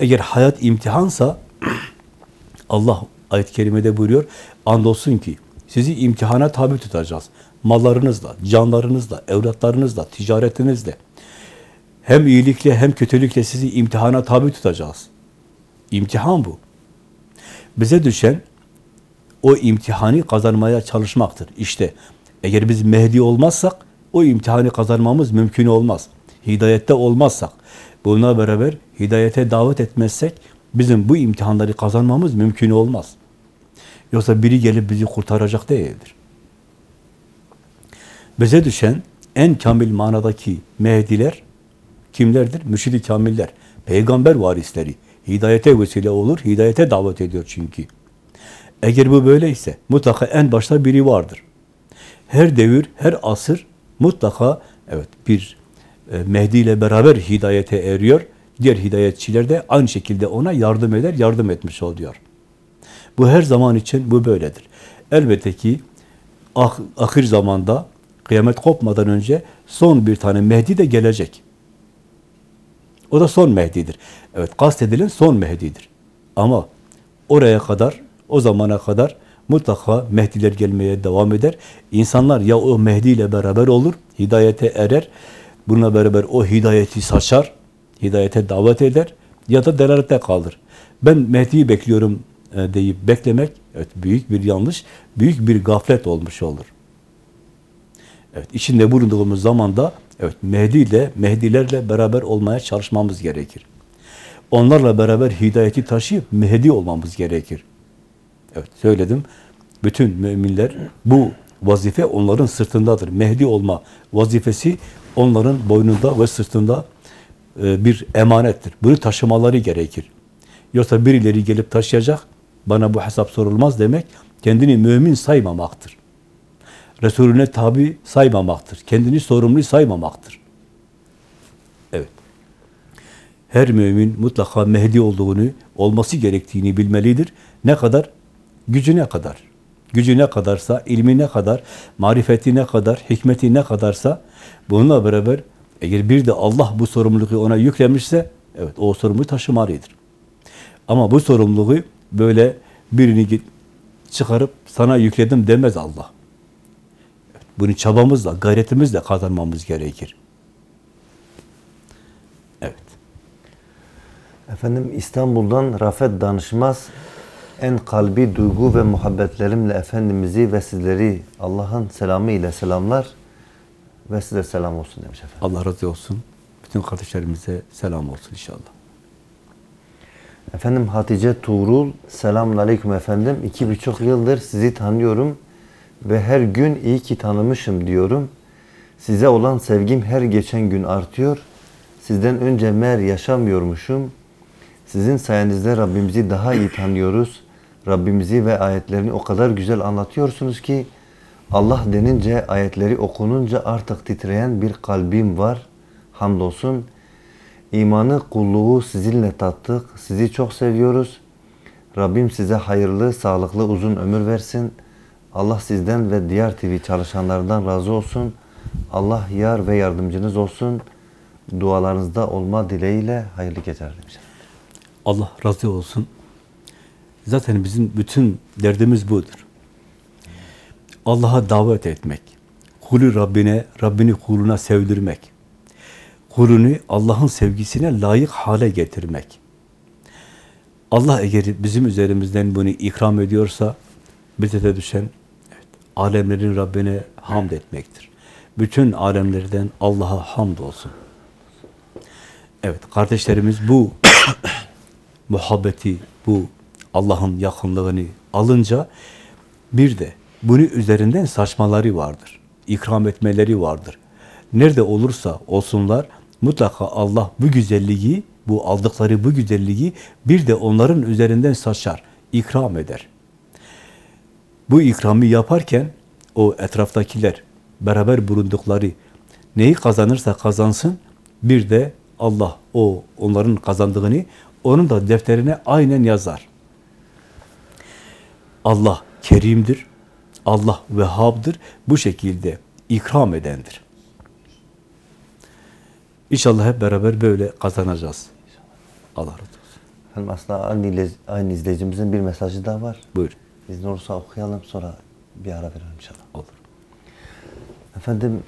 Eğer hayat imtihansa <clears throat> Allah ayet-i kerimede buyuruyor, andolsun ki sizi imtihana tabi tutacağız. Mallarınızla, canlarınızla, evlatlarınızla, ticaretinizle hem iyilikle hem kötülükle sizi imtihana tabi tutacağız. İmtihan bu. Bize düşen o imtihanı kazanmaya çalışmaktır. İşte eğer biz Mehdi olmazsak o imtihanı kazanmamız mümkün olmaz. Hidayette olmazsak, bununla beraber hidayete davet etmezsek bizim bu imtihanları kazanmamız mümkün olmaz. Yoksa biri gelip bizi kurtaracak değildir. Bize düşen en kamil manadaki Mehdiler kimlerdir? Mürşid-i kamiller, peygamber varisleri. Hidayete vesile olur, hidayete davet ediyor çünkü. Eğer bu böyleyse mutlaka en başta biri vardır. Her devir, her asır mutlaka evet bir e, Mehdi ile beraber hidayete eriyor. Diğer hidayetçiler de aynı şekilde ona yardım eder, yardım etmiş oluyor. Bu her zaman için bu böyledir. Elbette ki ah, ahir zamanda kıyamet kopmadan önce son bir tane Mehdi de gelecek. O da son Mehdi'dir. Evet kastedilen son Mehdi'dir. Ama oraya kadar, o zamana kadar mutlaka Mehdiler gelmeye devam eder. İnsanlar ya o Mehdi ile beraber olur, hidayete erer, bununla beraber o hidayeti saçar, hidayete davet eder ya da delalette kalır. Ben Mehdi'yi bekliyorum deyip beklemek evet, büyük bir yanlış, büyük bir gaflet olmuş olur. Evet, içinde bulunduğumuz zamanda evet Mehdi ile Mehdilerle beraber olmaya çalışmamız gerekir. Onlarla beraber hidayeti taşıyıp Mehdi olmamız gerekir. Evet söyledim. Bütün müminler bu vazife onların sırtındadır. Mehdi olma vazifesi onların boynunda ve sırtında e, bir emanettir. Bunu taşımaları gerekir. Yoksa birileri gelip taşıyacak, bana bu hesap sorulmaz demek, kendini mümin saymamaktır. Resulüne tabi saymamaktır. Kendini sorumlu saymamaktır. Evet. Her mümin mutlaka Mehdi olduğunu, olması gerektiğini bilmelidir. Ne kadar? Gücü ne kadar? Gücü ne kadarsa, ilmi ne kadar, marifeti ne kadar, hikmeti ne kadarsa bununla beraber eğer bir de Allah bu sorumluluğu ona yüklemişse evet o sorumluluğu taşımalıdır. Ama bu sorumluluğu böyle birini git çıkarıp sana yükledim demez Allah. Bunu çabamızla, gayretimizle kazanmamız gerekir. Evet. Efendim İstanbul'dan Rafet Danışmaz en kalbi duygu ve muhabbetlerimle Efendimiz'i ve sizleri Allah'ın selamı ile selamlar ve size selam olsun demiş efendim. Allah razı olsun. Bütün kardeşlerimize selam olsun inşallah. Efendim Hatice Tuğrul, selamun aleyküm efendim. İki buçuk yıldır sizi tanıyorum ve her gün iyi ki tanımışım diyorum. Size olan sevgim her geçen gün artıyor. Sizden önce meğer yaşamıyormuşum. Sizin sayenizde Rabbimizi daha iyi tanıyoruz. Rabbimizi ve ayetlerini o kadar güzel anlatıyorsunuz ki Allah denince, ayetleri okununca artık titreyen bir kalbim var. Hamdolsun. İmanı, kulluğu sizinle tattık. Sizi çok seviyoruz. Rabbim size hayırlı, sağlıklı, uzun ömür versin. Allah sizden ve diğer TV çalışanlarından razı olsun. Allah yar ve yardımcınız olsun. Dualarınızda olma dileğiyle hayırlı geceler demiş. Allah razı olsun. Zaten bizim bütün derdimiz budur. Allah'a davet etmek. Kulü Rabbine, Rabbini kuluna sevdirmek. Kulunu Allah'ın sevgisine layık hale getirmek. Allah eğer bizim üzerimizden bunu ikram ediyorsa bize de düşen evet, alemlerin Rabbine hamd etmektir. Bütün alemlerden Allah'a hamd olsun. Evet, kardeşlerimiz bu <coughs> muhabbeti, bu Allah'ın yakınlığını alınca bir de bunu üzerinden saçmaları vardır. İkram etmeleri vardır. Nerede olursa olsunlar mutlaka Allah bu güzelliği, bu aldıkları bu güzelliği bir de onların üzerinden saçar, ikram eder. Bu ikramı yaparken o etraftakiler beraber bulundukları neyi kazanırsa kazansın bir de Allah o onların kazandığını onun da defterine aynen yazar. Allah kerimdir. Allah vehhabdır. Bu şekilde ikram edendir. İnşallah hep beraber böyle kazanacağız. Allah razı olsun. Efendim aslında aynı, aynı izleyicimizin bir mesajı daha var. Buyur. İzin olursa okuyalım sonra bir ara verelim inşallah. Olur. Efendim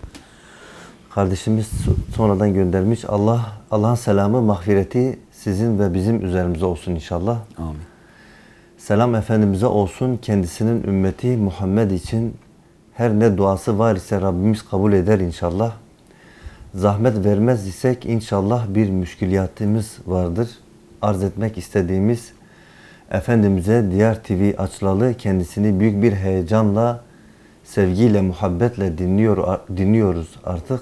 kardeşimiz so- sonradan göndermiş. Allah Allah'ın selamı, mağfireti sizin ve bizim üzerimize olsun inşallah. Amin. Selam Efendimiz'e olsun kendisinin ümmeti Muhammed için her ne duası var ise Rabbimiz kabul eder inşallah. Zahmet vermez isek inşallah bir müşkiliyatımız vardır. Arz etmek istediğimiz Efendimiz'e Diyar TV açılalı kendisini büyük bir heyecanla, sevgiyle, muhabbetle dinliyor, dinliyoruz artık.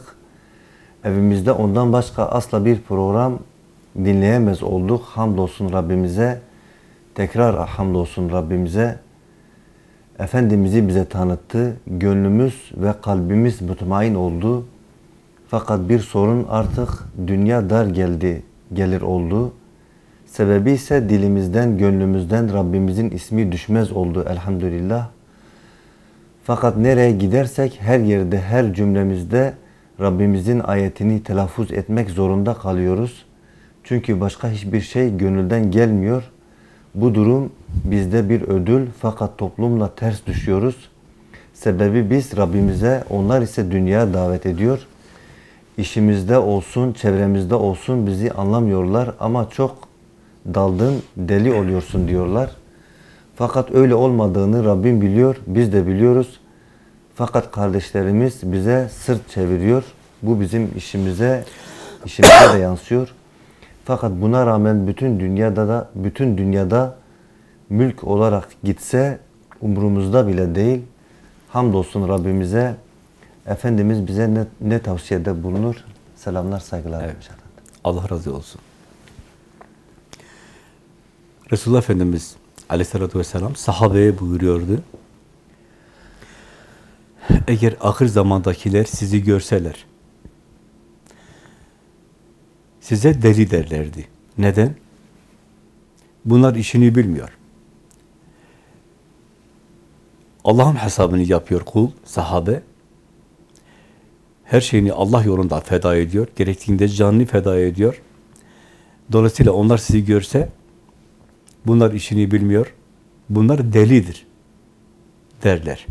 Evimizde ondan başka asla bir program dinleyemez olduk. Hamdolsun Rabbimize. Tekrar hamdolsun Rabbimize. Efendimiz'i bize tanıttı. Gönlümüz ve kalbimiz mutmain oldu. Fakat bir sorun artık dünya dar geldi, gelir oldu. Sebebi ise dilimizden, gönlümüzden Rabbimizin ismi düşmez oldu elhamdülillah. Fakat nereye gidersek her yerde, her cümlemizde Rabbimizin ayetini telaffuz etmek zorunda kalıyoruz. Çünkü başka hiçbir şey gönülden gelmiyor. Bu durum bizde bir ödül fakat toplumla ters düşüyoruz. Sebebi biz Rabbimize, onlar ise dünyaya davet ediyor. İşimizde olsun, çevremizde olsun bizi anlamıyorlar ama çok daldın, deli oluyorsun diyorlar. Fakat öyle olmadığını Rabbim biliyor, biz de biliyoruz. Fakat kardeşlerimiz bize sırt çeviriyor. Bu bizim işimize, işimize de yansıyor. Fakat buna rağmen bütün dünyada da bütün dünyada mülk olarak gitse umurumuzda bile değil. Hamdolsun Rabbimize. Efendimiz bize ne, ne tavsiyede bulunur? Selamlar, saygılar. Evet. Allah razı olsun. Resulullah Efendimiz aleyhissalatü vesselam sahabeye buyuruyordu. Eğer ahir zamandakiler sizi görseler, size deli derlerdi. Neden? Bunlar işini bilmiyor. Allah'ın hesabını yapıyor kul, sahabe. Her şeyini Allah yolunda feda ediyor. Gerektiğinde canını feda ediyor. Dolayısıyla onlar sizi görse, bunlar işini bilmiyor, bunlar delidir derler.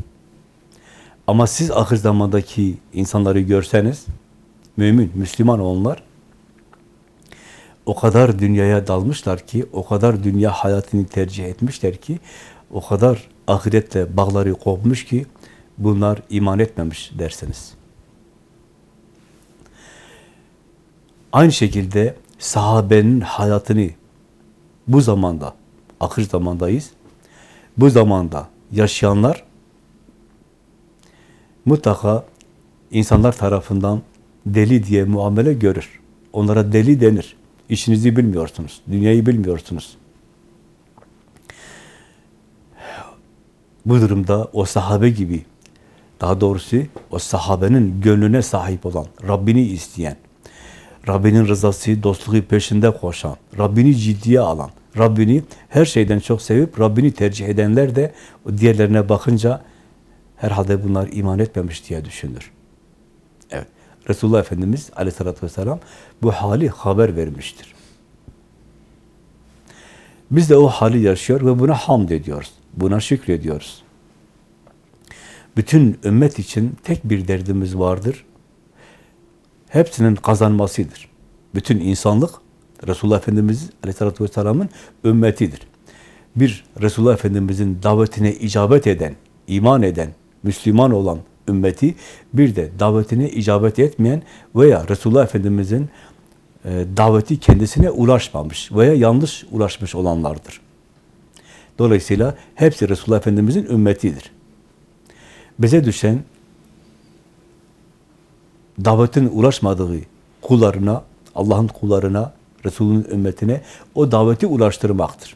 Ama siz ahir zamandaki insanları görseniz, mümin, Müslüman onlar, o kadar dünyaya dalmışlar ki, o kadar dünya hayatını tercih etmişler ki, o kadar ahirette bağları kopmuş ki, bunlar iman etmemiş dersiniz. Aynı şekilde sahabenin hayatını bu zamanda, ahir zamandayız, bu zamanda yaşayanlar mutlaka insanlar tarafından deli diye muamele görür. Onlara deli denir. İşinizi bilmiyorsunuz, dünyayı bilmiyorsunuz. Bu durumda o sahabe gibi, daha doğrusu o sahabenin gönlüne sahip olan, Rabbini isteyen, Rabbinin rızası, dostluğu peşinde koşan, Rabbini ciddiye alan, Rabbini her şeyden çok sevip Rabbini tercih edenler de diğerlerine bakınca herhalde bunlar iman etmemiş diye düşünür. Evet. Resulullah Efendimiz aleyhissalatü vesselam bu hali haber vermiştir. Biz de o hali yaşıyor ve buna hamd ediyoruz. Buna şükrediyoruz. Bütün ümmet için tek bir derdimiz vardır. Hepsinin kazanmasıdır. Bütün insanlık Resulullah Efendimiz Aleyhisselatü Vesselam'ın ümmetidir. Bir Resulullah Efendimiz'in davetine icabet eden, iman eden, Müslüman olan ümmeti, bir de davetine icabet etmeyen veya Resulullah Efendimiz'in e, daveti kendisine ulaşmamış veya yanlış ulaşmış olanlardır. Dolayısıyla hepsi Resulullah Efendimiz'in ümmetidir. Bize düşen davetin ulaşmadığı kullarına, Allah'ın kullarına, Resulünün ümmetine o daveti ulaştırmaktır.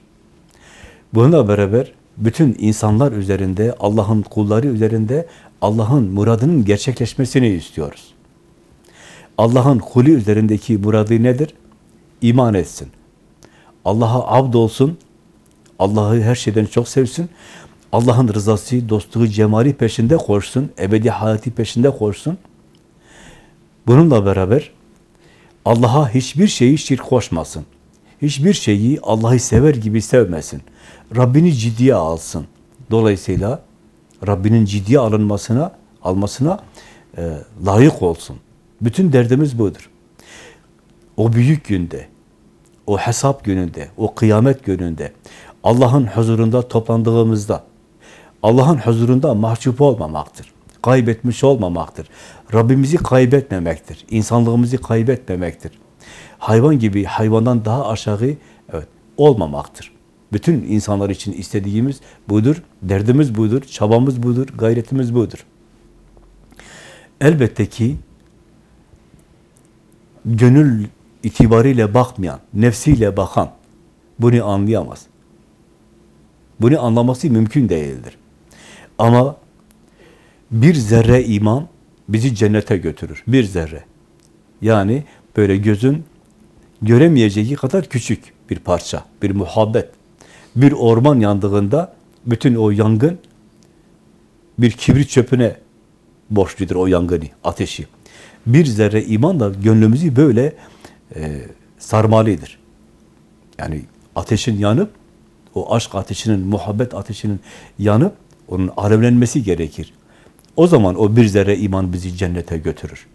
Bununla beraber bütün insanlar üzerinde, Allah'ın kulları üzerinde Allah'ın muradının gerçekleşmesini istiyoruz. Allah'ın kulü üzerindeki muradı nedir? İman etsin. Allah'a abd olsun. Allah'ı her şeyden çok sevsin. Allah'ın rızası, dostluğu, cemali peşinde koşsun. Ebedi hayatı peşinde koşsun. Bununla beraber Allah'a hiçbir şeyi şirk koşmasın. Hiçbir şeyi Allah'ı sever gibi sevmesin. Rabbini ciddiye alsın. Dolayısıyla Rabbinin ciddiye alınmasına, almasına e, layık olsun. Bütün derdimiz budur. O büyük günde, o hesap gününde, o kıyamet gününde Allah'ın huzurunda toplandığımızda, Allah'ın huzurunda mahcup olmamaktır. Kaybetmiş olmamaktır. Rabbimizi kaybetmemektir. İnsanlığımızı kaybetmemektir. Hayvan gibi hayvandan daha aşağı evet olmamaktır. Bütün insanlar için istediğimiz budur, derdimiz budur, çabamız budur, gayretimiz budur. Elbette ki gönül itibariyle bakmayan, nefsiyle bakan bunu anlayamaz. Bunu anlaması mümkün değildir. Ama bir zerre iman bizi cennete götürür. Bir zerre. Yani böyle gözün göremeyeceği kadar küçük bir parça, bir muhabbet. Bir orman yandığında bütün o yangın bir kibrit çöpüne borçludur o yangını, ateşi. Bir zerre iman da gönlümüzü böyle e, sarmalıdır. Yani ateşin yanıp, o aşk ateşinin, muhabbet ateşinin yanıp, onun alevlenmesi gerekir. O zaman o bir zerre iman bizi cennete götürür.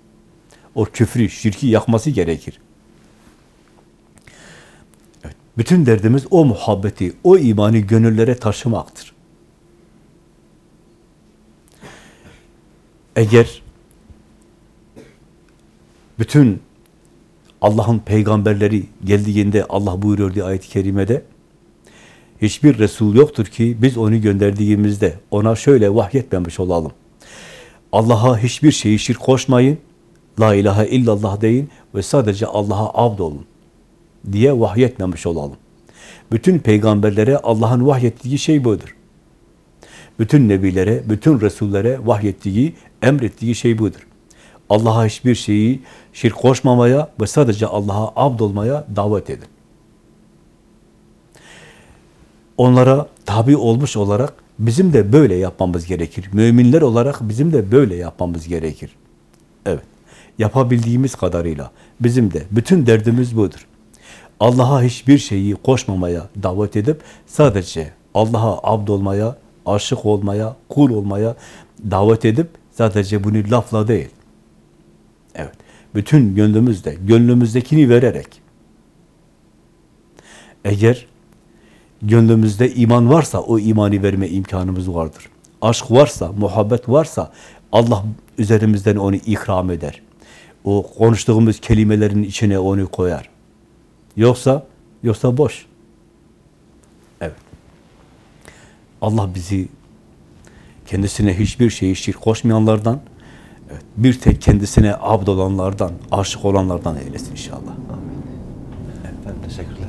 O küfrü, şirki yakması gerekir. Evet, bütün derdimiz o muhabbeti, o imanı gönüllere taşımaktır. Eğer bütün Allah'ın peygamberleri geldiğinde Allah buyuruyor diye ayet-i kerimede hiçbir Resul yoktur ki biz onu gönderdiğimizde ona şöyle vahyetmemiş olalım. Allah'a hiçbir şeyi şirk koşmayın, la ilahe illallah deyin ve sadece Allah'a abd olun diye vahyetmemiş olalım. Bütün peygamberlere Allah'ın vahyettiği şey budur. Bütün nebilere, bütün resullere vahyettiği, emrettiği şey budur. Allah'a hiçbir şeyi şirk koşmamaya ve sadece Allah'a abd olmaya davet edin. Onlara tabi olmuş olarak bizim de böyle yapmamız gerekir. Müminler olarak bizim de böyle yapmamız gerekir. Evet. Yapabildiğimiz kadarıyla bizim de bütün derdimiz budur. Allah'a hiçbir şeyi koşmamaya davet edip sadece Allah'a abd olmaya, aşık olmaya, kul olmaya davet edip sadece bunu lafla değil. Evet. Bütün gönlümüzde, gönlümüzdekini vererek. Eğer gönlümüzde iman varsa o imanı verme imkanımız vardır. Aşk varsa, muhabbet varsa Allah üzerimizden onu ikram eder. O konuştuğumuz kelimelerin içine onu koyar. Yoksa, yoksa boş. Evet. Allah bizi kendisine hiçbir şeyi şirk koşmayanlardan, evet, bir tek kendisine abd olanlardan, aşık olanlardan eylesin inşallah. Efendim teşekkürler.